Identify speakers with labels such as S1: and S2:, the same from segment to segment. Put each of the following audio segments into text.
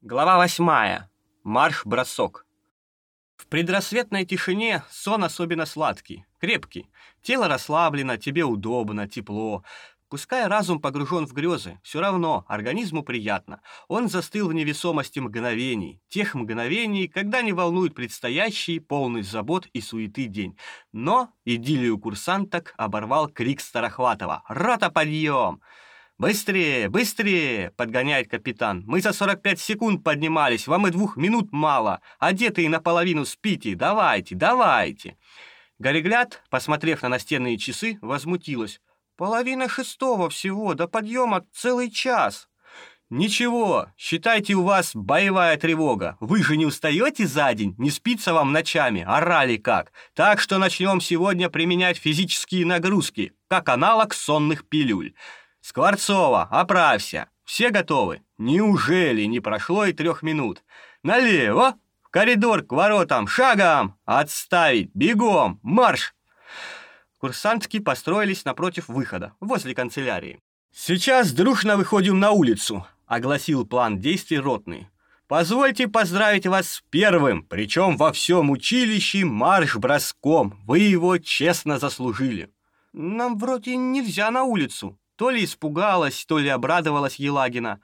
S1: Глава восьмая. Марш-бросок. В предрассветной тишине сон особенно сладкий, крепкий. Тело расслаблено, тебе удобно, тепло. Пускай разум погружен в грезы, все равно организму приятно. Он застыл в невесомости мгновений, тех мгновений, когда не волнует предстоящий, полный забот и суеты день. Но идиллию курсанток оборвал крик Старохватова «Рота, подъем!» «Быстрее, быстрее!» — подгоняет капитан. «Мы за 45 секунд поднимались, вам и двух минут мало. Одетые наполовину спите. Давайте, давайте!» Горегляд, посмотрев на настенные часы, возмутилась. Половина шестого всего, до подъема целый час. Ничего, считайте у вас боевая тревога. Вы же не устаете за день, не спится вам ночами, орали как. Так что начнем сегодня применять физические нагрузки, как аналог сонных пилюль. Скворцова, оправься. Все готовы? Неужели не прошло и трех минут? Налево, в коридор к воротам, шагом! Отставить, бегом, марш! Курсантки построились напротив выхода, возле канцелярии. «Сейчас дружно выходим на улицу», — огласил план действий ротный. «Позвольте поздравить вас с первым, причем во всем училище марш-броском. Вы его честно заслужили». «Нам вроде нельзя на улицу», — то ли испугалась, то ли обрадовалась Елагина.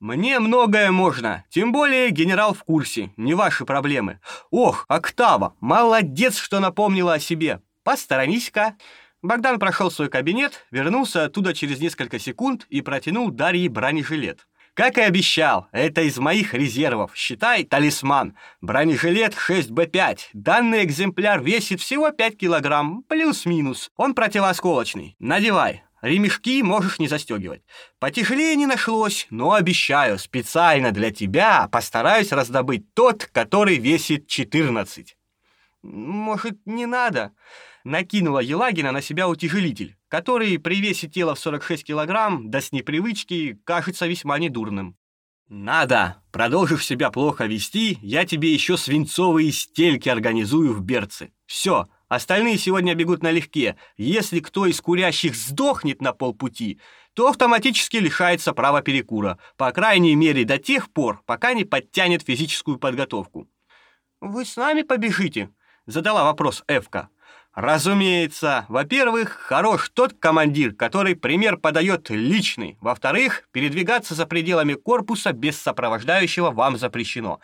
S1: «Мне многое можно, тем более генерал в курсе, не ваши проблемы. Ох, Октава, молодец, что напомнила о себе. «Посторонись-ка!» Богдан прошел свой кабинет, вернулся оттуда через несколько секунд и протянул Дарье бронежилет. Как и обещал, это из моих резервов. Считай, талисман. Бронежилет 6Б5. Данный экземпляр весит всего 5 килограмм, плюс-минус. Он противоосколочный. Надевай. Ремешки можешь не застегивать. Потяжелее не нашлось, но обещаю, специально для тебя постараюсь раздобыть тот, который весит 14. Может, не надо? накинула Елагина на себя утяжелитель, который при весе тела в 46 килограмм, да с непривычки, кажется весьма недурным. «Надо! Продолжишь себя плохо вести, я тебе еще свинцовые стельки организую в берце. Все, остальные сегодня бегут налегке. Если кто из курящих сдохнет на полпути, то автоматически лишается права перекура, по крайней мере до тех пор, пока не подтянет физическую подготовку». «Вы с нами побежите?» — задала вопрос Эвка. Разумеется, во-первых, хорош тот командир, который пример подает личный. Во-вторых, передвигаться за пределами корпуса без сопровождающего вам запрещено.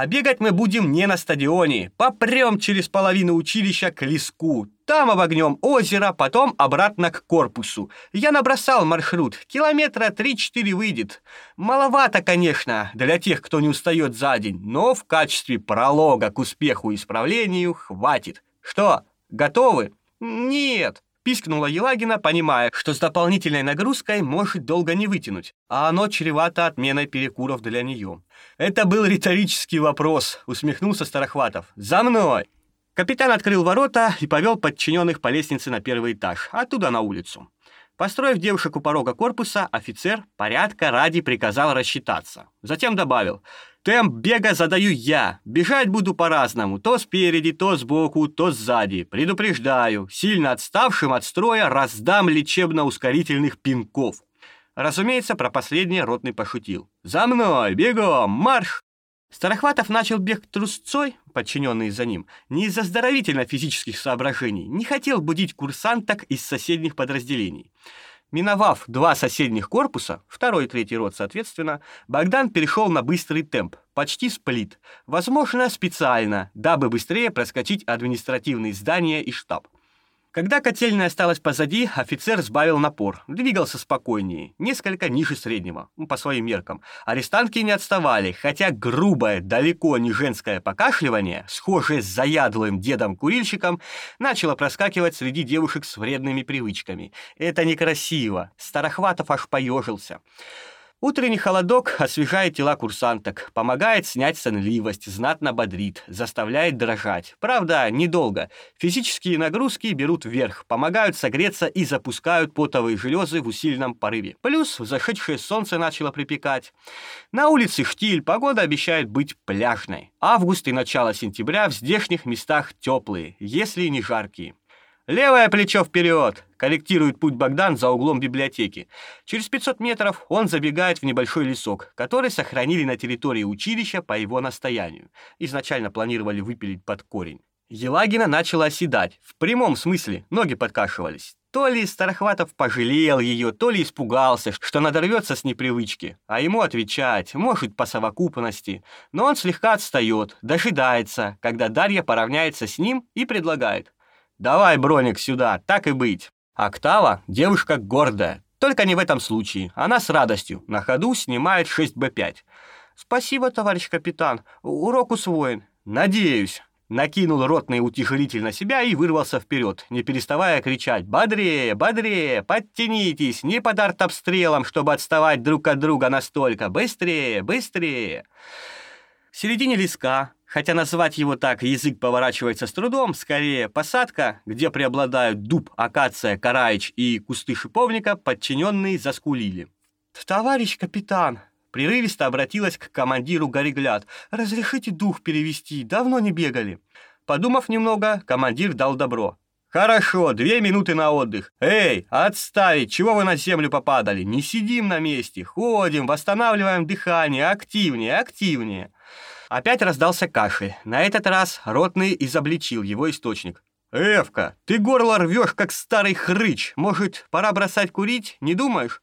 S1: А бегать мы будем не на стадионе. Попрем через половину училища к леску. Там обогнем озеро, потом обратно к корпусу. Я набросал маршрут. Километра 3-4 выйдет. Маловато, конечно, для тех, кто не устает за день, но в качестве пролога к успеху и исправлению хватит. Что, Готовы? Нет, пискнула Елагина, понимая, что с дополнительной нагрузкой может долго не вытянуть, а оно чревато отменой перекуров для нее. Это был риторический вопрос, усмехнулся Старохватов. За мной. Капитан открыл ворота и повел подчиненных по лестнице на первый этаж, оттуда на улицу. Построив девушек у порога корпуса, офицер порядка ради приказал рассчитаться. Затем добавил: "Темп бега задаю я. Бежать буду по-разному, то спереди, то сбоку, то сзади. Предупреждаю, сильно отставшим от строя раздам лечебно-ускорительных пинков". Разумеется, про последнее ротный пошутил. "За мной, бегом, марш!" Старохватов начал бег трусцой, подчиненный за ним, не из-за здоровительно-физических соображений, не хотел будить курсанток из соседних подразделений. Миновав два соседних корпуса, второй и третий рот соответственно, Богдан перешел на быстрый темп, почти сплит, возможно, специально, дабы быстрее проскочить административные здания и штаб. Когда котельная осталась позади, офицер сбавил напор, двигался спокойнее, несколько ниже среднего, ну, по своим меркам. Арестантки не отставали, хотя грубое, далеко не женское покашливание, схожее с заядлым дедом-курильщиком, начало проскакивать среди девушек с вредными привычками. Это некрасиво. Старохватов аж поежился. Утренний холодок освежает тела курсанток, помогает снять сонливость, знатно бодрит, заставляет дрожать. Правда, недолго. Физические нагрузки берут вверх, помогают согреться и запускают потовые железы в усиленном порыве. Плюс взошедшее солнце начало припекать. На улице штиль, погода обещает быть пляжной. Август и начало сентября в здешних местах теплые, если не жаркие. Левое плечо вперед! Корректирует путь Богдан за углом библиотеки. Через 500 метров он забегает в небольшой лесок, который сохранили на территории училища по его настоянию. Изначально планировали выпилить под корень. Елагина начала оседать. В прямом смысле ноги подкашивались. То ли Старохватов пожалел ее, то ли испугался, что надорвется с непривычки. А ему отвечать, может, по совокупности. Но он слегка отстает, дожидается, когда Дарья поравняется с ним и предлагает. «Давай, Броник, сюда, так и быть». Октава — девушка гордая. Только не в этом случае. Она с радостью. На ходу снимает 6Б5. «Спасибо, товарищ капитан. Урок усвоен». «Надеюсь» накинул ротный утяжелитель на себя и вырвался вперед, не переставая кричать «Бодрее! Бодрее! Подтянитесь! Не под артобстрелом, чтобы отставать друг от друга настолько! Быстрее! Быстрее!» В середине леска, хотя назвать его так язык поворачивается с трудом, скорее посадка, где преобладают дуб, акация, караич и кусты шиповника, подчиненные заскулили. «Товарищ капитан!» Прерывисто обратилась к командиру Горегляд. «Разрешите дух перевести, давно не бегали». Подумав немного, командир дал добро. «Хорошо, две минуты на отдых. Эй, отставить, чего вы на землю попадали? Не сидим на месте, ходим, восстанавливаем дыхание, активнее, активнее». Опять раздался кашель. На этот раз ротный изобличил его источник. «Эвка, ты горло рвешь, как старый хрыч. Может, пора бросать курить, не думаешь?»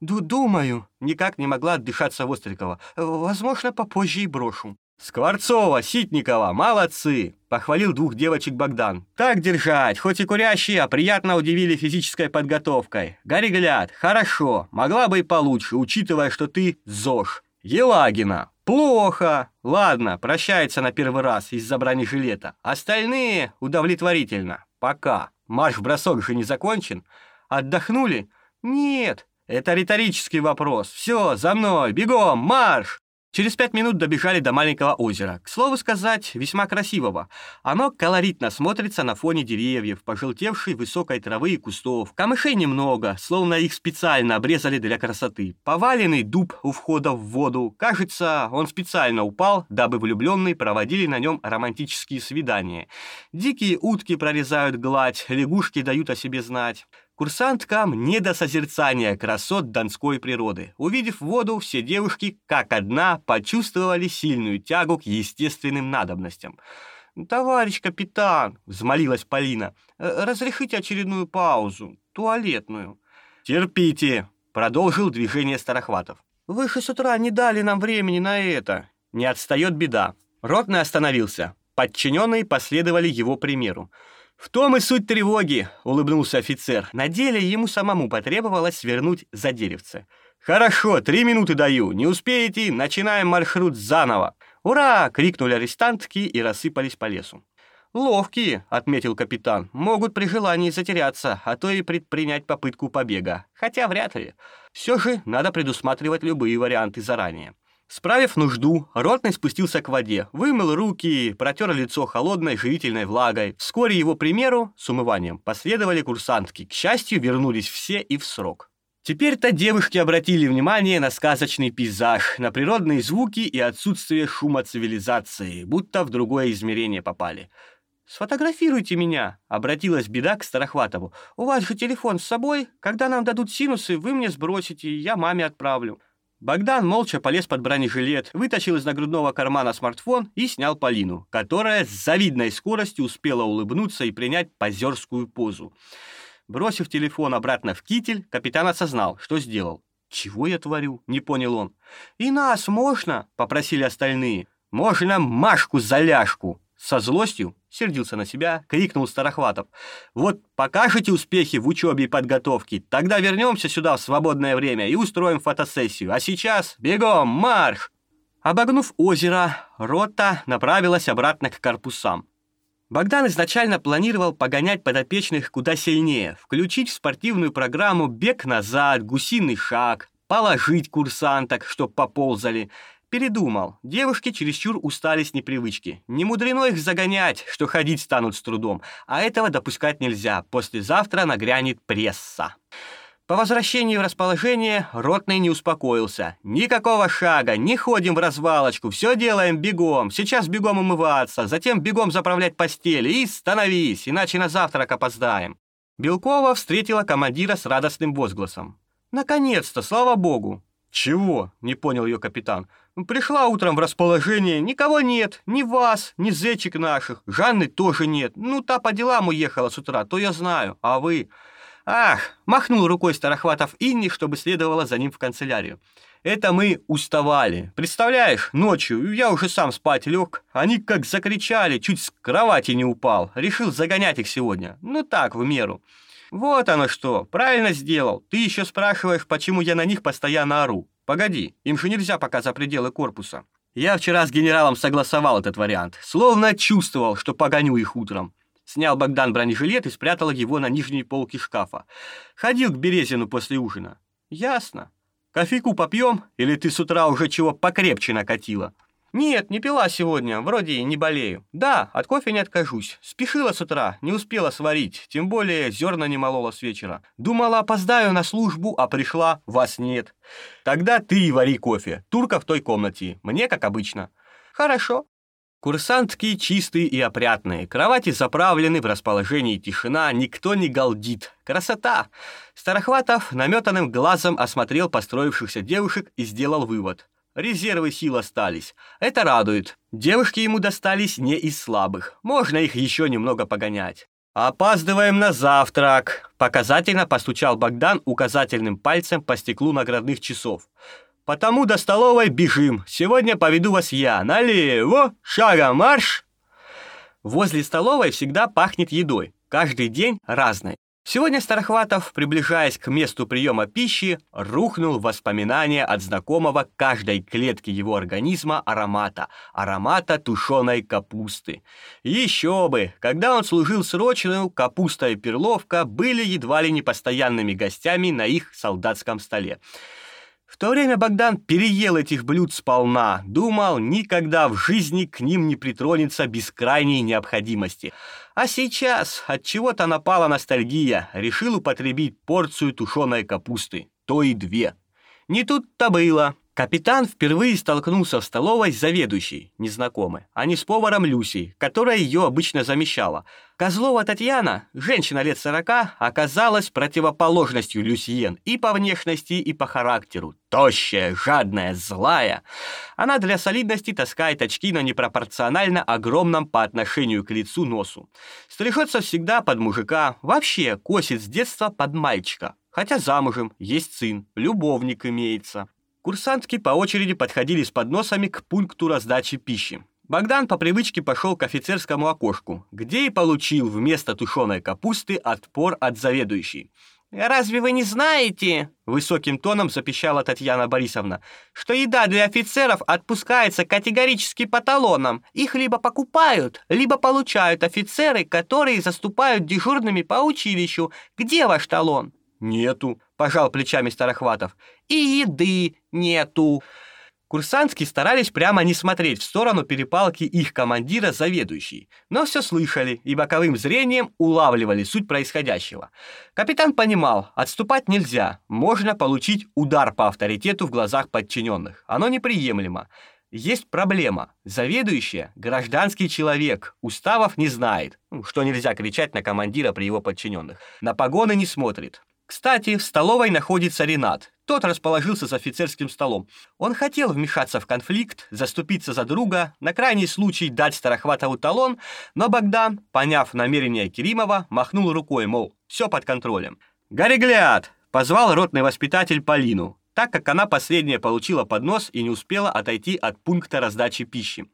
S1: Ду «Думаю», — никак не могла отдышаться Вострикова. «Возможно, попозже и брошу». «Скворцова, Ситникова, молодцы!» — похвалил двух девочек Богдан. «Так держать, хоть и курящие, а приятно удивили физической подготовкой. Гори гляд, хорошо, могла бы и получше, учитывая, что ты ЗОЖ. Елагина, плохо. Ладно, прощается на первый раз из-за бронежилета. Остальные удовлетворительно. Пока. Марш-бросок же не закончен. Отдохнули? Нет, это риторический вопрос. Все, за мной, бегом, марш! Через пять минут добежали до маленького озера. К слову сказать, весьма красивого. Оно колоритно смотрится на фоне деревьев, пожелтевшей высокой травы и кустов. Камышей немного, словно их специально обрезали для красоты. Поваленный дуб у входа в воду. Кажется, он специально упал, дабы влюбленные проводили на нем романтические свидания. Дикие утки прорезают гладь, лягушки дают о себе знать. Курсанткам не до созерцания красот донской природы. Увидев воду, все девушки, как одна, почувствовали сильную тягу к естественным надобностям. «Товарищ капитан», — взмолилась Полина, «э, — «разрешите очередную паузу, туалетную». «Терпите», — продолжил движение Старохватов. «Вы же с утра не дали нам времени на это». Не отстает беда. Ротный остановился. Подчиненные последовали его примеру. «В том и суть тревоги», — улыбнулся офицер. На деле ему самому потребовалось свернуть за деревце. «Хорошо, три минуты даю. Не успеете, начинаем маршрут заново». «Ура!» — крикнули арестантки и рассыпались по лесу. «Ловкие», — отметил капитан, — «могут при желании затеряться, а то и предпринять попытку побега. Хотя вряд ли. Все же надо предусматривать любые варианты заранее». Справив нужду, Ротный спустился к воде, вымыл руки, протер лицо холодной живительной влагой. Вскоре его примеру, с умыванием, последовали курсантки. К счастью, вернулись все и в срок. Теперь-то девушки обратили внимание на сказочный пейзаж, на природные звуки и отсутствие шума цивилизации, будто в другое измерение попали. «Сфотографируйте меня», — обратилась беда к Старохватову. «У вас же телефон с собой. Когда нам дадут синусы, вы мне сбросите, я маме отправлю». Богдан молча полез под бронежилет, вытащил из нагрудного кармана смартфон и снял Полину, которая с завидной скоростью успела улыбнуться и принять позерскую позу. Бросив телефон обратно в китель, капитан осознал, что сделал. «Чего я творю?» — не понял он. «И нас можно?» — попросили остальные. «Можно Машку за ляжку!» Со злостью сердился на себя, крикнул Старохватов. «Вот покажете успехи в учебе и подготовке, тогда вернемся сюда в свободное время и устроим фотосессию. А сейчас бегом, марш!» Обогнув озеро, рота направилась обратно к корпусам. Богдан изначально планировал погонять подопечных куда сильнее, включить в спортивную программу бег назад, гусиный шаг, положить курсанток, чтоб поползали – Передумал. Девушки чересчур устали с непривычки. Не мудрено их загонять, что ходить станут с трудом. А этого допускать нельзя. Послезавтра нагрянет пресса. По возвращении в расположение ротный не успокоился. Никакого шага, не ходим в развалочку, все делаем бегом. Сейчас бегом умываться, затем бегом заправлять постели и становись, иначе на завтрак опоздаем. Белкова встретила командира с радостным возгласом. «Наконец-то, слава богу!» «Чего?» — не понял ее капитан. «Пришла утром в расположение, никого нет, ни вас, ни зечек наших, Жанны тоже нет. Ну, та по делам уехала с утра, то я знаю, а вы...» «Ах!» — махнул рукой Старохватов Инни, чтобы следовало за ним в канцелярию. «Это мы уставали. Представляешь, ночью я уже сам спать лег. Они как закричали, чуть с кровати не упал. Решил загонять их сегодня. Ну так, в меру». «Вот оно что, правильно сделал. Ты еще спрашиваешь, почему я на них постоянно ору. Погоди, им же нельзя пока за пределы корпуса». Я вчера с генералом согласовал этот вариант. Словно чувствовал, что погоню их утром. Снял Богдан бронежилет и спрятал его на нижней полке шкафа. Ходил к Березину после ужина. Ясно. Кофейку попьем, или ты с утра уже чего покрепче накатила? Нет, не пила сегодня, вроде и не болею. Да, от кофе не откажусь. Спешила с утра, не успела сварить, тем более зерна не молола с вечера. Думала, опоздаю на службу, а пришла, вас нет. Тогда ты и вари кофе. Турка в той комнате, мне как обычно. Хорошо. Курсантки чистые и опрятные, кровати заправлены, в расположении тишина, никто не галдит. Красота! Старохватов наметанным глазом осмотрел построившихся девушек и сделал вывод. Резервы сил остались. Это радует. Девушки ему достались не из слабых. Можно их еще немного погонять. «Опаздываем на завтрак!» Показательно постучал Богдан указательным пальцем по стеклу наградных часов. Потому до столовой бежим. Сегодня поведу вас я. Налево, шагом марш!» Возле столовой всегда пахнет едой. Каждый день разной. Сегодня Старохватов, приближаясь к месту приема пищи, рухнул в воспоминания от знакомого каждой клетки его организма аромата, аромата тушеной капусты. Еще бы, когда он служил срочную, капуста и перловка были едва ли не постоянными гостями на их солдатском столе. В то время Богдан переел этих блюд сполна, думал, никогда в жизни к ним не притронется без крайней необходимости. А сейчас от чего-то напала ностальгия, решил употребить порцию тушеной капусты, то и две. Не тут-то было. Капитан впервые столкнулся в столовой с заведующей, незнакомой, а не с поваром Люсей, которая ее обычно замещала. Козлова Татьяна, женщина лет сорока, оказалась противоположностью Люсьен и по внешности, и по характеру. Тощая, жадная, злая. Она для солидности таскает очки на непропорционально огромном по отношению к лицу носу. Стрижется всегда под мужика, вообще косит с детства под мальчика. Хотя замужем, есть сын, любовник имеется. Курсантки по очереди подходили с подносами к пункту раздачи пищи. Богдан по привычке пошел к офицерскому окошку, где и получил вместо тушеной капусты отпор от заведующей. «Разве вы не знаете?» — высоким тоном запищала Татьяна Борисовна, «что еда для офицеров отпускается категорически по талонам. Их либо покупают, либо получают офицеры, которые заступают дежурными по училищу. Где ваш талон?» «Нету», — пожал плечами Старохватов.
S2: «И еды нету».
S1: Курсантские старались прямо не смотреть в сторону перепалки их командира заведующей, но все слышали и боковым зрением улавливали суть происходящего. Капитан понимал, отступать нельзя, можно получить удар по авторитету в глазах подчиненных. Оно неприемлемо. Есть проблема. Заведующая – гражданский человек, уставов не знает, ну, что нельзя кричать на командира при его подчиненных. На погоны не смотрит. Кстати, в столовой находится Ренат. Тот расположился за офицерским столом. Он хотел вмешаться в конфликт, заступиться за друга, на крайний случай дать Старохватову талон, но Богдан, поняв намерение Керимова, махнул рукой, мол, все под контролем. «Горегляд!» — позвал ротный воспитатель Полину, так как она последняя получила поднос и не успела отойти от пункта раздачи пищи.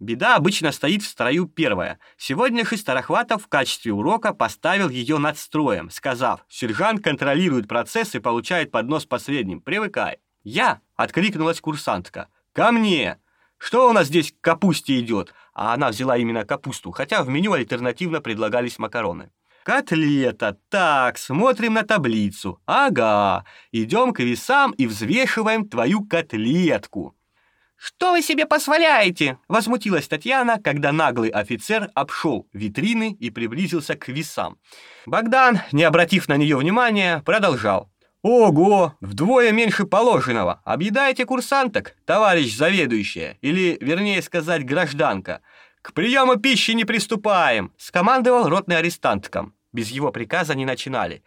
S1: Беда обычно стоит в строю первая. Сегодня же Старохватов в качестве урока поставил ее над строем, сказав, «Сержант контролирует процесс и получает поднос последним. Привыкай». «Я!» — откликнулась курсантка. «Ко мне!» «Что у нас здесь капусте идет?» А она взяла именно капусту, хотя в меню альтернативно предлагались макароны. «Котлета. Так, смотрим на таблицу. Ага. Идем к весам и взвешиваем твою котлетку».
S2: «Что вы себе позволяете?»
S1: — возмутилась Татьяна, когда наглый офицер обшел витрины и приблизился к весам. Богдан, не обратив на нее внимания, продолжал. Ого, вдвое меньше положенного. Объедаете курсанток, товарищ заведующая, или, вернее сказать, гражданка. К приему пищи не приступаем, скомандовал ротный арестанткам. Без его приказа не начинали.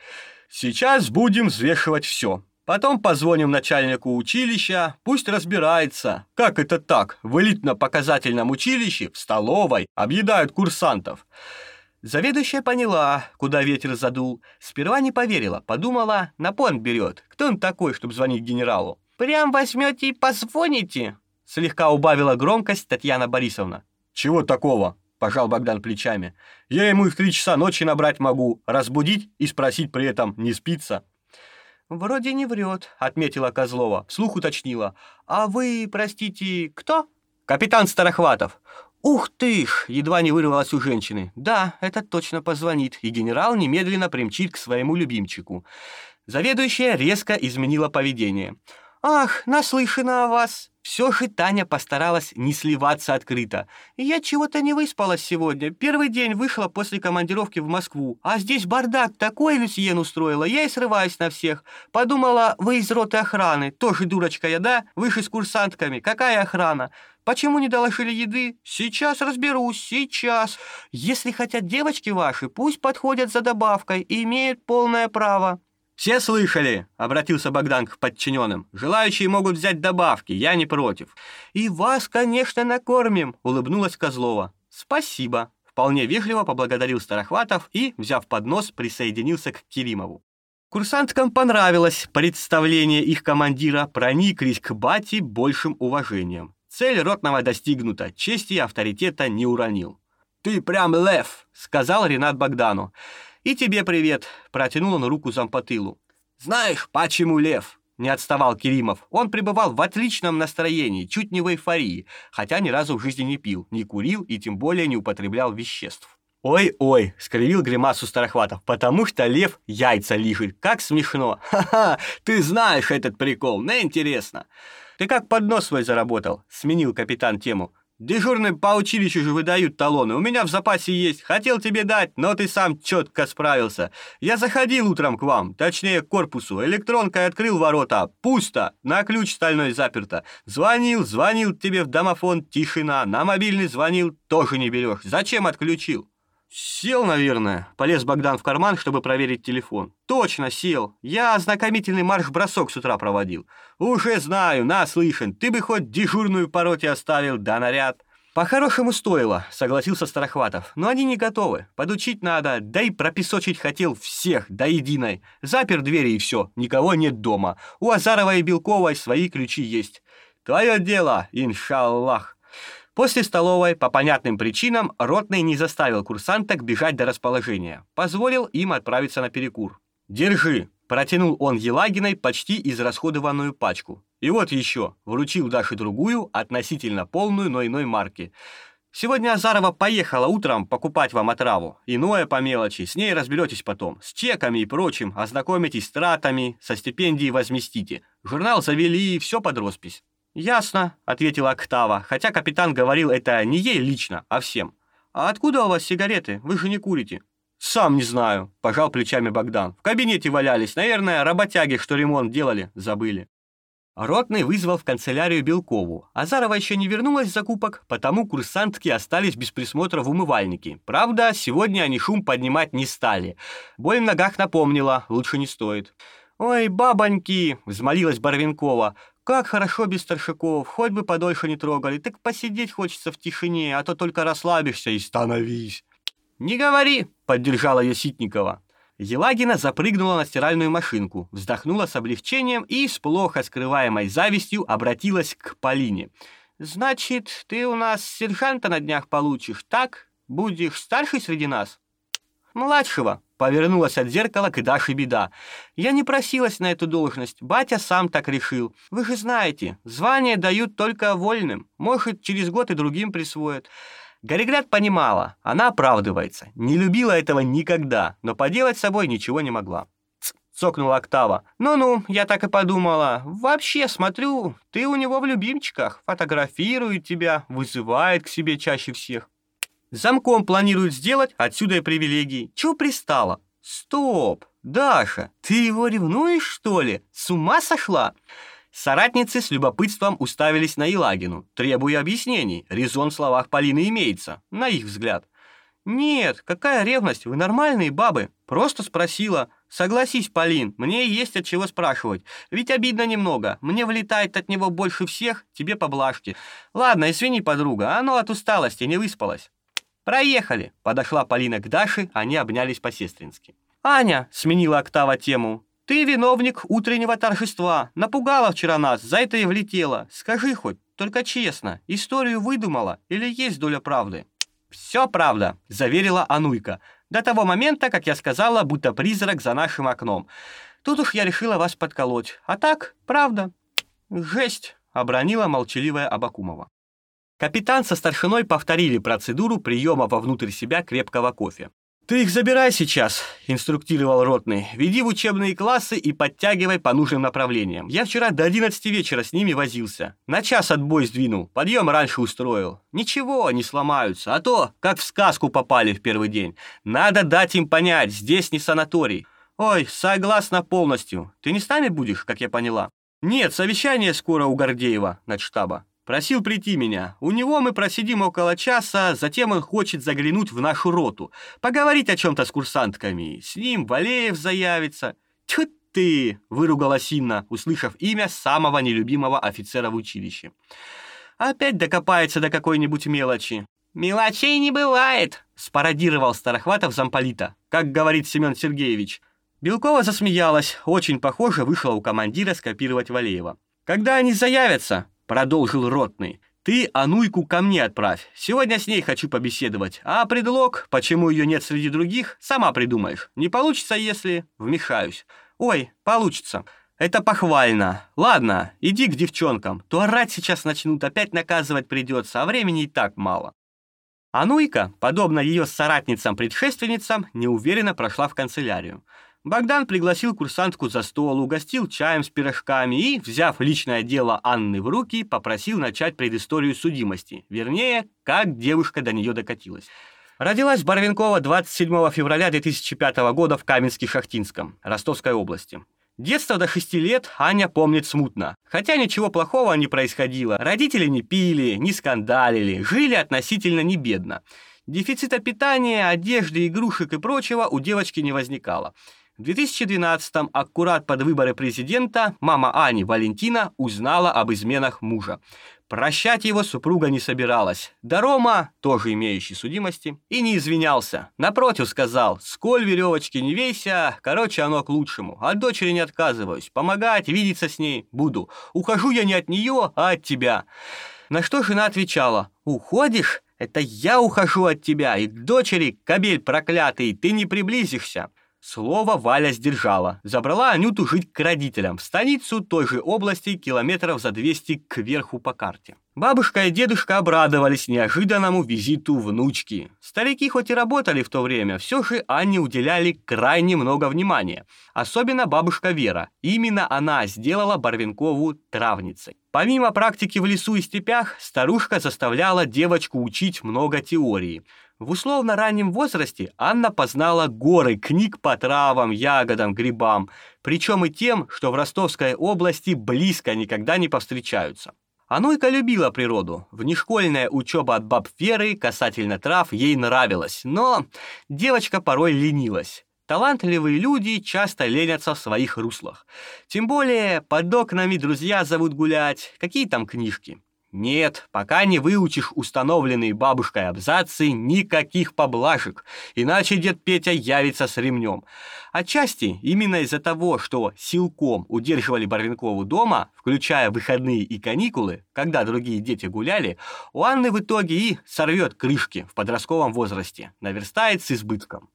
S1: Сейчас будем взвешивать все. Потом позвоним начальнику училища, пусть разбирается, как это так, в элитно-показательном училище, в столовой, объедают курсантов. Заведующая поняла, куда ветер задул. Сперва не поверила, подумала, на понт берет. Кто он такой, чтобы звонить генералу?
S2: «Прям возьмете и позвоните?»
S1: Слегка убавила громкость Татьяна Борисовна. «Чего такого?» – пожал Богдан плечами. «Я ему и в три часа ночи набрать могу, разбудить и спросить при этом, не спится».
S2: «Вроде не врет», — отметила Козлова. Вслух уточнила. «А вы, простите, кто?»
S1: «Капитан Старохватов».
S2: «Ух ты ж!» — едва не вырвалась у женщины. «Да, это точно позвонит, и генерал немедленно примчит к своему любимчику». Заведующая резко изменила поведение. «Ах, наслышана о вас!» Все же Таня постаралась не сливаться открыто. «Я чего-то не выспалась сегодня. Первый день вышла после командировки в Москву. А здесь бардак такой Люсьен устроила. Я и срываюсь на всех. Подумала, вы из роты охраны. Тоже дурочка я, да? Вы же с курсантками. Какая охрана? Почему не доложили еды? Сейчас разберусь, сейчас. Если хотят девочки ваши, пусть подходят за добавкой и имеют полное право».
S1: «Все слышали?» — обратился Богдан к подчиненным. «Желающие могут взять добавки, я не против».
S2: «И вас, конечно, накормим», — улыбнулась Козлова. «Спасибо». Вполне вежливо поблагодарил Старохватов и, взяв поднос, присоединился к Керимову. Курсанткам понравилось представление их командира, прониклись к бате большим уважением. Цель ротного достигнута, чести и авторитета не уронил.
S1: «Ты прям лев», — сказал Ренат Богдану.
S2: «И тебе привет», — протянул он руку зампотылу.
S1: «Знаешь, почему лев?» — не отставал Керимов. Он пребывал в отличном настроении, чуть не в эйфории, хотя ни разу в жизни не пил, не курил и тем более не употреблял веществ.
S2: «Ой-ой», — скривил гримасу Старохватов, «потому что лев яйца лижет. Как смешно!»
S1: «Ха-ха, ты знаешь этот прикол, мне интересно».
S2: «Ты как поднос свой заработал?» — сменил капитан тему.
S1: Дежурные по училищу же выдают талоны. У меня в запасе есть. Хотел тебе дать, но ты сам четко справился. Я заходил утром к вам, точнее к корпусу. Электронкой открыл ворота. Пусто. На ключ стальной заперто. Звонил, звонил тебе в домофон. Тишина. На мобильный звонил. Тоже не берешь. Зачем отключил?
S2: «Сел, наверное», — полез Богдан в карман, чтобы проверить телефон. «Точно, сел. Я ознакомительный марш-бросок с утра проводил».
S1: «Уже знаю, наслышан. Ты бы хоть дежурную по роте оставил, да наряд».
S2: «По-хорошему стоило», — согласился Старохватов. «Но они не готовы. Подучить надо, да и пропесочить хотел всех, до единой. Запер двери и все, никого нет дома. У Азарова и Белковой свои ключи есть».
S1: «Твое дело, иншаллах».
S2: После столовой, по понятным причинам, Ротный не заставил курсанток бежать до расположения. Позволил им отправиться на перекур.
S1: «Держи!» – протянул он Елагиной почти израсходованную пачку. «И вот еще!» – вручил Даше другую, относительно полную, но иной марки. «Сегодня Азарова поехала утром покупать вам отраву. Иное по мелочи, с ней разберетесь потом. С чеками и прочим, ознакомитесь с тратами, со стипендией возместите. Журнал завели, все под роспись».
S2: «Ясно», — ответила Октава, хотя капитан говорил это не ей лично, а всем. «А откуда у вас сигареты? Вы же не курите».
S1: «Сам не знаю», — пожал плечами Богдан. «В кабинете валялись. Наверное, работяги, что ремонт делали, забыли».
S2: Ротный вызвал в канцелярию Белкову. Азарова еще не вернулась с закупок, потому курсантки остались без присмотра в умывальнике. Правда, сегодня они шум поднимать не стали. Боль в ногах напомнила, лучше не стоит. «Ой, бабоньки!» — взмолилась Барвинкова. Как хорошо без старшаков, хоть бы подольше не трогали. Так посидеть хочется в тишине, а то только расслабишься и становись.
S1: Не говори, поддержала ее Ситникова.
S2: Елагина запрыгнула на стиральную машинку, вздохнула с облегчением и с плохо скрываемой завистью обратилась к Полине. «Значит, ты у нас сержанта на днях получишь, так? Будешь старший среди нас?» «Младшего», Повернулась от зеркала к Даше беда. «Я не просилась на эту должность. Батя сам так решил. Вы же знаете, звание дают только вольным. Может, через год и другим присвоят». Гореград понимала, она оправдывается. Не любила этого никогда, но поделать с собой ничего не могла. цокнула Октава. «Ну-ну, я так и подумала. Вообще, смотрю, ты у него в любимчиках. Фотографирует тебя, вызывает к себе чаще всех. Замком планируют сделать, отсюда и привилегии. Чего пристало? Стоп!
S1: Даша, ты его ревнуешь, что ли? С ума сошла?» Соратницы с любопытством уставились на Елагину, требуя объяснений. Резон в словах Полины имеется, на их взгляд. «Нет, какая ревность, вы нормальные бабы. Просто спросила. Согласись, Полин, мне есть от чего спрашивать. Ведь обидно немного. Мне влетает от него больше всех, тебе поблажки. Ладно, извини, подруга, оно от усталости, не выспалась». «Проехали!» — подошла Полина к Даше, они обнялись по-сестрински. «Аня!» — сменила Октава тему. «Ты виновник утреннего торжества. Напугала вчера нас, за это и влетела. Скажи хоть, только честно, историю выдумала или есть доля правды?» «Все правда», — заверила Ануйка. «До того момента, как я сказала, будто призрак за нашим окном. Тут уж я решила вас подколоть. А так, правда». «Жесть», — обронила молчаливая Абакумова. Капитан со старшиной повторили процедуру приема вовнутрь себя крепкого кофе. «Ты их забирай сейчас», — инструктировал ротный. «Веди в учебные классы и подтягивай по нужным направлениям. Я вчера до 11 вечера с ними возился. На час отбой сдвинул, подъем раньше устроил. Ничего, не сломаются, а то, как в сказку попали в первый день. Надо дать им понять, здесь не санаторий. Ой, согласна полностью. Ты не с нами будешь, как я поняла?» «Нет, совещание скоро у Гордеева, штаба. Просил прийти меня. У него мы просидим около часа, затем он хочет заглянуть в нашу роту, поговорить о чем-то с курсантками. С ним Валеев заявится. Тьфу ты!» — выругалась Инна, услышав имя самого нелюбимого офицера в училище. «Опять докопается до какой-нибудь мелочи». «Мелочей не бывает!» — спародировал Старохватов замполита, как говорит Семен Сергеевич. Белкова засмеялась, очень похоже вышла у командира скопировать Валеева. «Когда они заявятся?» Продолжил ротный. Ты Ануйку ко мне отправь. Сегодня с ней хочу побеседовать. А предлог, почему ее нет среди других, сама придумаешь. Не получится, если вмешаюсь. Ой, получится. Это похвально. Ладно, иди к девчонкам. То орать сейчас начнут, опять наказывать придется, а времени и так мало. Ануйка, подобно ее соратницам-предшественницам, неуверенно прошла в канцелярию. Богдан пригласил курсантку за стол, угостил чаем с пирожками и, взяв личное дело Анны в руки, попросил начать предысторию судимости, вернее, как девушка до нее докатилась. Родилась Барвинкова 27 февраля 2005 года в Каменске-Шахтинском, Ростовской области. Детство до шести лет Аня помнит смутно. Хотя ничего плохого не происходило. Родители не пили, не скандалили, жили относительно не бедно. Дефицита питания, одежды, игрушек и прочего у девочки не возникало. В 2012-м, аккурат под выборы президента, мама Ани, Валентина, узнала об изменах мужа. Прощать его супруга не собиралась. Да Рома, тоже имеющий судимости, и не извинялся. Напротив сказал, сколь веревочки не вейся, короче, оно к лучшему. От дочери не отказываюсь, помогать, видеться с ней буду. Ухожу я не от нее, а от тебя. На что жена отвечала, уходишь? Это я ухожу от тебя, и к дочери, кобель проклятый, ты не приблизишься. Слово Валя сдержала. Забрала Анюту жить к родителям, в станицу той же области, километров за 200 кверху по карте. Бабушка и дедушка обрадовались неожиданному визиту внучки. Старики хоть и работали в то время, все же Анне уделяли крайне много внимания. Особенно бабушка Вера. Именно она сделала Барвинкову травницей. Помимо практики в лесу и степях, старушка заставляла девочку учить много теории – в условно раннем возрасте Анна познала горы книг по травам, ягодам, грибам, причем и тем, что в Ростовской области близко никогда не повстречаются. Ануйка любила природу. Внешкольная учеба от баб Феры касательно трав ей нравилась, но девочка порой ленилась. Талантливые люди часто ленятся в своих руслах. Тем более под окнами друзья зовут гулять. Какие там книжки? Нет, пока не выучишь установленные бабушкой абзацы, никаких поблажек, иначе дед Петя явится с ремнем. Отчасти именно из-за того, что силком удерживали Барвинкову дома, включая выходные и каникулы, когда другие дети гуляли, у Анны в итоге и сорвет крышки в подростковом возрасте, наверстает с избытком.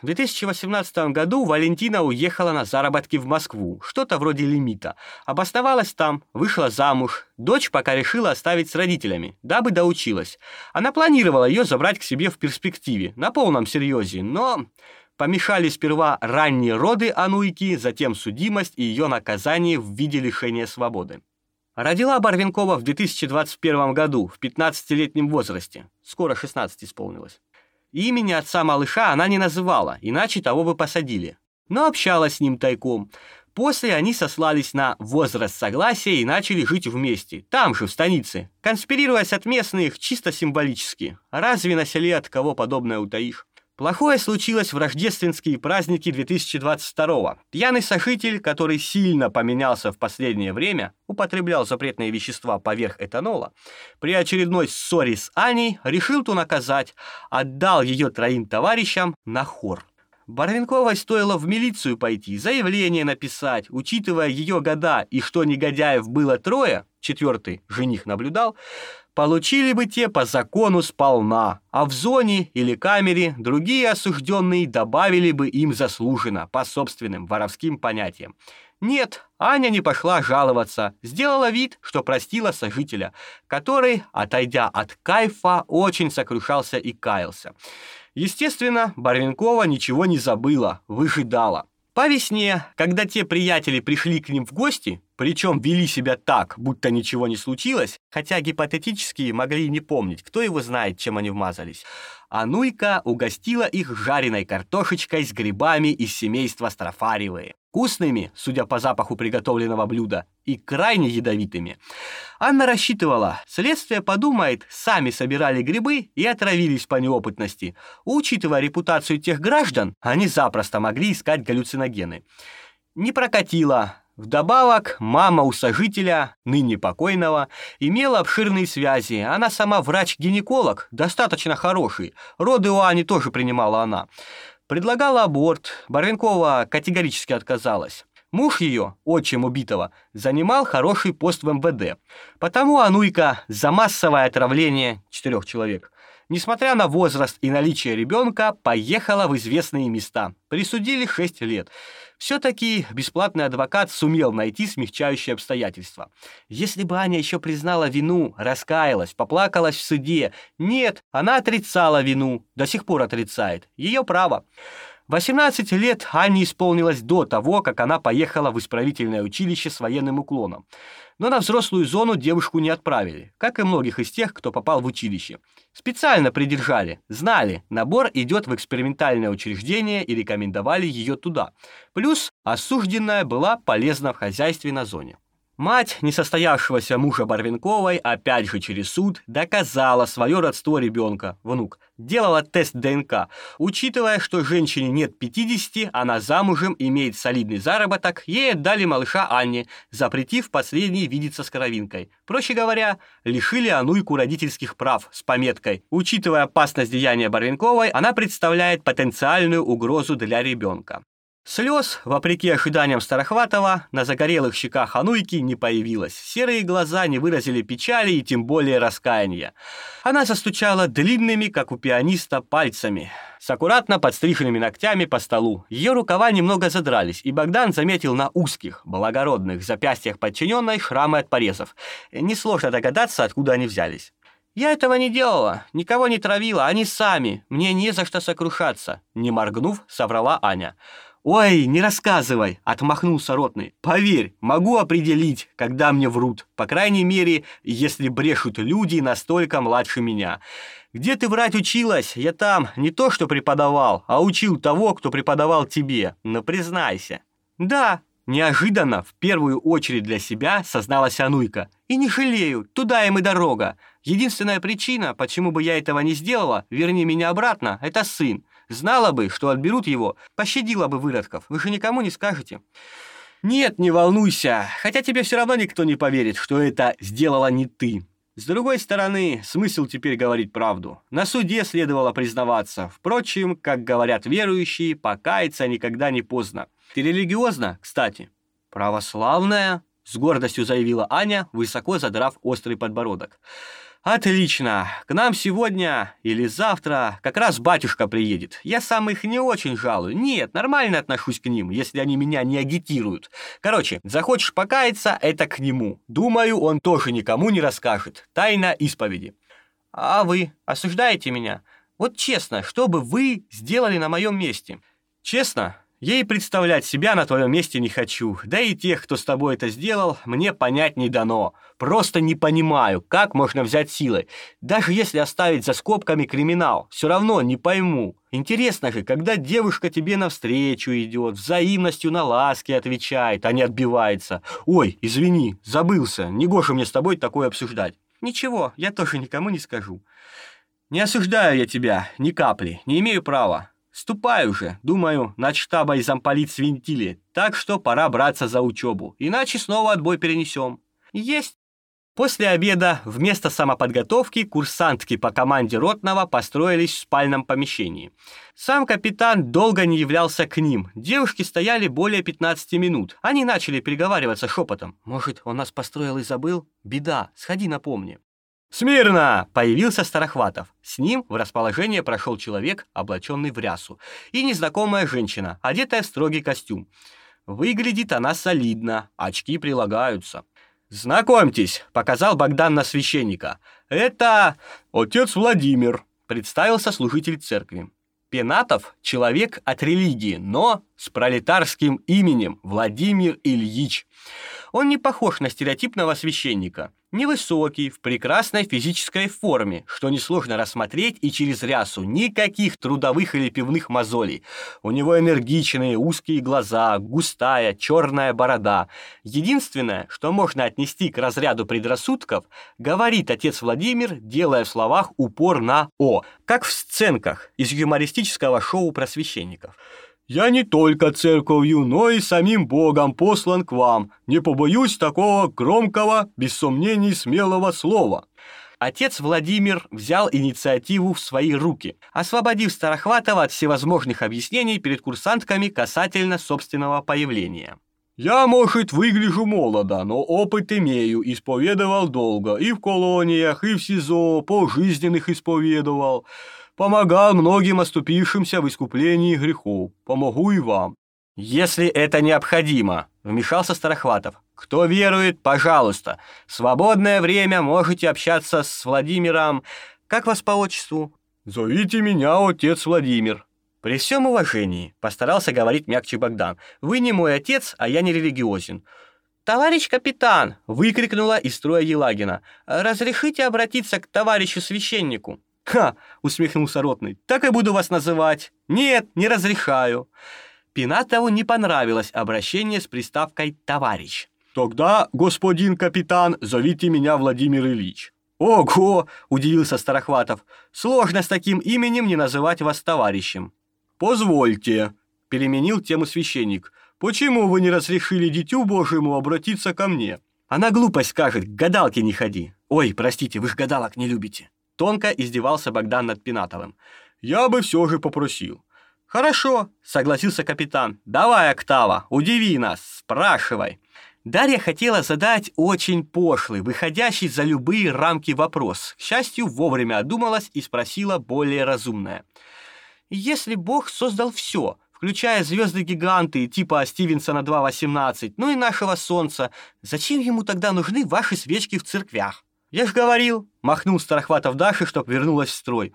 S1: В 2018 году Валентина уехала на заработки в Москву, что-то вроде лимита. Обосновалась там, вышла замуж. Дочь пока решила оставить с родителями, дабы доучилась. Она планировала ее забрать к себе в перспективе, на полном серьезе, но помешали сперва ранние роды Ануйки, затем судимость и ее наказание в виде лишения свободы. Родила Барвинкова в 2021 году, в 15-летнем возрасте. Скоро 16 исполнилось. Имени отца малыша она не называла, иначе того бы посадили.
S2: но общалась с ним тайком. После они сослались на возраст согласия и начали жить вместе, там же, в станице, конспирируясь от местных чисто символически. Разве на селе от кого подобное утаишь? Плохое случилось в рождественские праздники 2022-го. Пьяный сожитель, который сильно поменялся в последнее время, употреблял запретные вещества поверх этанола, при очередной ссоре с Аней решил ту наказать, отдал ее троим товарищам на хор. Барвинковой стоило в милицию пойти, заявление написать, учитывая ее года и что негодяев было трое, четвертый жених наблюдал, получили бы те по закону сполна, а в зоне или камере другие осужденные добавили бы им заслуженно по собственным воровским понятиям. Нет, Аня не пошла жаловаться, сделала вид, что простила сожителя, который, отойдя от кайфа, очень сокрушался и каялся. Естественно, Барвинкова ничего не забыла, выжидала. По весне, когда те приятели пришли к ним в гости, причем вели себя так, будто ничего не случилось, хотя гипотетически могли не помнить, кто его знает, чем они вмазались, Ануйка угостила их жареной картошечкой с грибами из семейства Строфариевые. Вкусными, судя по запаху приготовленного блюда, и крайне ядовитыми. Анна рассчитывала, следствие подумает, сами собирали грибы и отравились по неопытности. Учитывая репутацию тех граждан, они запросто могли искать галлюциногены. Не прокатило. Вдобавок, мама у сожителя, ныне покойного, имела обширные связи. Она сама врач-гинеколог, достаточно хороший. Роды у Ани тоже принимала она. Предлагала аборт, Барвинкова категорически отказалась. Муж ее, отчим убитого, занимал хороший пост в МВД. Потому Ануйка за массовое отравление четырех человек, несмотря на возраст и наличие ребенка, поехала в известные места. Присудили 6 лет. Все-таки бесплатный адвокат сумел найти смягчающие обстоятельства. Если бы Аня еще признала вину, раскаялась, поплакалась в суде, нет, она отрицала вину, до сих пор отрицает. Ее право. 18 лет Анне исполнилось до того, как она поехала в исправительное училище с военным уклоном. Но на взрослую зону девушку не отправили, как и многих из тех, кто попал в училище. Специально придержали, знали, набор идет в экспериментальное учреждение и рекомендовали ее туда. Плюс осужденная была полезна в хозяйстве на зоне. Мать несостоявшегося мужа Барвинковой, опять же через суд, доказала свое родство ребенка, внук. Делала тест ДНК. Учитывая, что женщине нет 50, она замужем, имеет солидный заработок, ей отдали малыша Анне, запретив последней видеться с кровинкой. Проще говоря, лишили Ануйку родительских прав с пометкой «Учитывая опасность деяния Барвинковой, она представляет потенциальную угрозу для ребенка». Слез, вопреки ожиданиям Старохватова, на загорелых щеках Ануйки не появилось. Серые глаза не выразили печали и тем более раскаяния. Она застучала длинными, как у пианиста, пальцами, с аккуратно подстриженными ногтями по столу. Ее рукава немного задрались, и Богдан заметил на узких, благородных запястьях подчиненной шрамы от порезов. Несложно догадаться, откуда они взялись. «Я этого не делала, никого не травила, они сами. Мне не за что сокрушаться», — не моргнув, соврала Аня. «Ой, не рассказывай!» — отмахнулся Ротный. «Поверь, могу определить, когда мне врут. По крайней мере, если брешут люди настолько младше меня. Где ты врать училась? Я там не то что преподавал, а учил того, кто преподавал тебе. Но признайся». «Да», Неожиданно, в первую очередь для себя, созналась Ануйка. «И не жалею, туда им и дорога. Единственная причина, почему бы я этого не сделала, верни меня обратно, это сын. Знала бы, что отберут его, пощадила бы выродков. Вы же никому не скажете. Нет, не волнуйся, хотя тебе все равно никто не поверит, что это сделала не ты. С другой стороны, смысл теперь говорить правду. На суде следовало признаваться. Впрочем, как говорят верующие, покаяться никогда не поздно. Ты религиозна, кстати? Православная, с гордостью заявила Аня, высоко задрав острый подбородок. «Отлично! К нам сегодня или завтра как раз батюшка приедет. Я сам их не очень жалую. Нет, нормально отношусь к ним, если они меня не агитируют. Короче, захочешь покаяться, это к нему. Думаю, он тоже никому не расскажет. Тайна исповеди. А вы осуждаете меня? Вот честно, что бы вы сделали на моем месте? Честно,
S1: Ей представлять себя на твоем месте не хочу. Да и тех, кто с тобой это сделал, мне понять не дано. Просто не понимаю, как можно взять силой. Даже если оставить за скобками криминал, все равно не пойму. Интересно же, когда девушка тебе навстречу идет, взаимностью на ласки отвечает, а не отбивается. Ой, извини, забылся, не мне с тобой такое обсуждать. Ничего, я тоже никому не скажу. Не осуждаю я тебя, ни капли, не имею права. Ступай уже, думаю, на штаба и замполит свинтили, так что пора браться за учебу, иначе снова отбой перенесем. Есть. После обеда вместо самоподготовки курсантки по команде ротного построились в спальном помещении. Сам капитан долго не являлся к ним. Девушки стояли более 15 минут. Они начали переговариваться шепотом. Может, он нас построил и забыл? Беда, сходи напомни. «Смирно!» — появился Старохватов. С ним в расположение прошел человек, облаченный в рясу, и незнакомая женщина, одетая в строгий костюм. Выглядит она солидно, очки прилагаются. «Знакомьтесь», — показал Богдан на священника. «Это отец Владимир», — представился служитель церкви. Пенатов — человек от религии, но с пролетарским именем Владимир Ильич. Он не похож на стереотипного священника. Невысокий, в прекрасной физической форме, что несложно рассмотреть и через рясу, никаких трудовых или пивных мозолей. У него энергичные узкие глаза, густая черная борода. Единственное, что можно отнести к разряду предрассудков, говорит отец Владимир, делая в словах упор на «о», как в сценках из юмористического шоу про священников. Я не только церковью, но и самим Богом послан к вам. Не побоюсь такого громкого, без сомнений смелого слова». Отец Владимир взял инициативу в свои руки, освободив Старохватова от всевозможных объяснений перед курсантками касательно собственного появления. «Я, может, выгляжу молодо, но опыт имею, исповедовал долго, и в колониях, и в СИЗО, пожизненных исповедовал». Помогал многим оступившимся в искуплении грехов. Помогу и вам. Если это необходимо, вмешался Старохватов. Кто верует, пожалуйста. свободное время можете общаться с Владимиром. Как вас по отчеству? Зовите меня отец Владимир. При всем уважении, постарался говорить мягче Богдан. Вы не мой отец, а я не религиозен. «Товарищ капитан!» — выкрикнула из строя Елагина. «Разрешите обратиться к товарищу священнику?» «Ха!» — усмехнулся Ротный. «Так и буду вас называть. Нет, не разрешаю». Пинатову не понравилось обращение с приставкой «товарищ». «Тогда, господин капитан, зовите меня Владимир Ильич». «Ого!» — удивился Старохватов. «Сложно с таким именем не называть вас товарищем». «Позвольте», — переменил тему священник. «Почему вы не разрешили дитю Божьему обратиться ко мне?» «Она глупость скажет, к гадалке не ходи». «Ой, простите, вы ж гадалок не любите». Тонко издевался Богдан над Пинатовым. «Я бы все же попросил». «Хорошо», — согласился капитан. «Давай, Октава, удиви нас, спрашивай». Дарья хотела задать очень пошлый, выходящий за любые рамки вопрос. К счастью, вовремя одумалась и спросила более разумное. «Если Бог создал все, включая звезды-гиганты типа Стивенсона 2.18, ну и нашего Солнца, зачем ему тогда нужны ваши свечки в церквях?» «Я ж говорил», — махнул Старохватов Даши, чтоб вернулась в строй.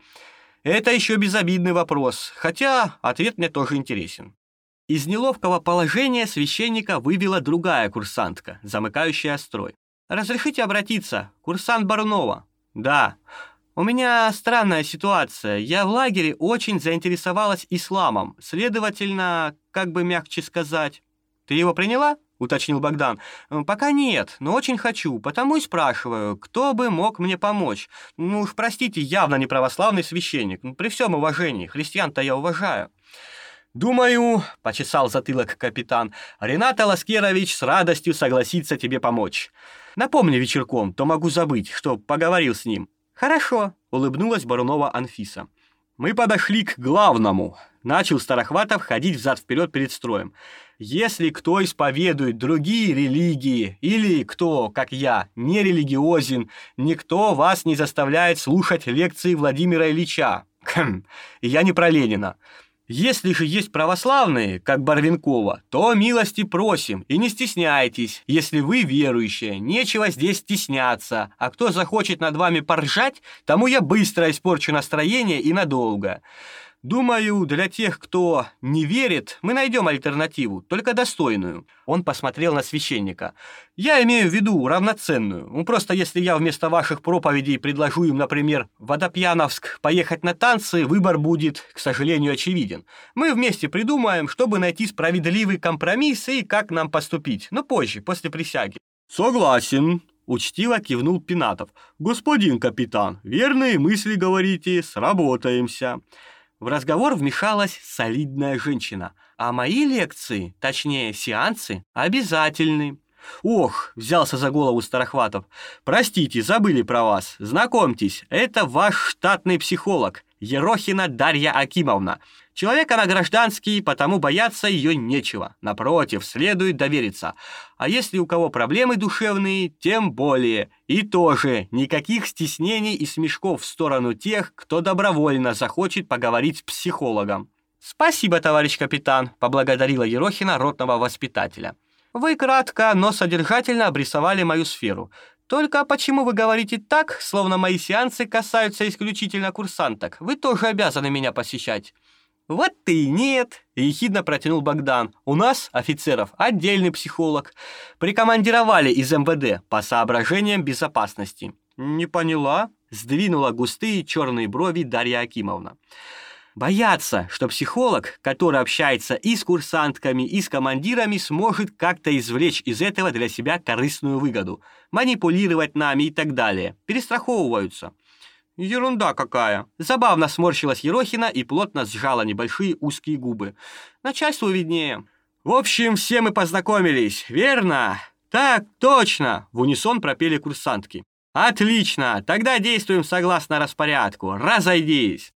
S1: «Это еще безобидный вопрос, хотя ответ мне тоже интересен». Из неловкого положения священника вывела другая курсантка, замыкающая строй. «Разрешите обратиться? Курсант Барунова». «Да. У меня странная ситуация. Я в лагере очень заинтересовалась исламом. Следовательно, как бы мягче сказать...» «Ты его приняла?» Уточнил Богдан. «Э, «Пока нет, но очень хочу, потому и спрашиваю, кто бы мог мне помочь. Ну уж простите, явно не православный священник. Ну, при всем уважении, христиан-то я уважаю». «Думаю», — почесал затылок капитан, «Рената Ласкерович с радостью согласится тебе помочь. Напомни вечерком, то могу забыть, что поговорил с ним». «Хорошо», — улыбнулась Барунова Анфиса. «Мы подошли к главному», — начал Старохватов ходить взад-вперед перед строем. Если кто исповедует другие религии, или кто, как я, не религиозен, никто вас не заставляет слушать лекции Владимира Ильича. Хм, я не про Ленина. Если же есть православные, как Барвинкова, то милости просим и не стесняйтесь. Если вы верующие, нечего здесь стесняться. А кто захочет над вами поржать, тому я быстро испорчу настроение и надолго. Думаю, для тех, кто не верит, мы найдем альтернативу, только достойную. Он посмотрел на священника. Я имею в виду равноценную. Ну просто если я вместо ваших проповедей предложу им, например, в Водопьяновск поехать на танцы, выбор будет, к сожалению, очевиден. Мы вместе придумаем, чтобы найти справедливый компромисс и как нам поступить. Но позже, после присяги. Согласен, Учтиво кивнул Пинатов. «Господин капитан, верные мысли говорите, сработаемся». В разговор вмешалась солидная женщина. А мои лекции, точнее сеансы, обязательны. Ох, взялся за голову Старохватов. Простите, забыли про вас. Знакомьтесь, это ваш штатный психолог, Ерохина Дарья Акимовна. Человек она гражданский, потому бояться ее нечего. Напротив, следует довериться. А если у кого проблемы душевные, тем более. И тоже никаких стеснений и смешков в сторону тех, кто добровольно захочет поговорить с психологом. «Спасибо, товарищ капитан», — поблагодарила Ерохина ротного воспитателя. «Вы кратко, но содержательно обрисовали мою сферу. Только почему вы говорите так, словно мои сеансы касаются исключительно курсанток? Вы тоже обязаны меня посещать». «Вот ты и нет!» — ехидно протянул Богдан. «У нас, офицеров, отдельный психолог. Прикомандировали из МВД по соображениям безопасности». «Не поняла?» — сдвинула густые черные брови Дарья Акимовна. Боятся, что психолог, который общается и с курсантками, и с командирами, сможет как-то извлечь из этого для себя корыстную выгоду, манипулировать нами и так далее. Перестраховываются. Ерунда какая. Забавно сморщилась Ерохина и плотно сжала небольшие узкие губы. Начальству виднее. В общем, все мы познакомились, верно? Так, точно, в унисон пропели курсантки. Отлично, тогда действуем согласно распорядку. Разойдись.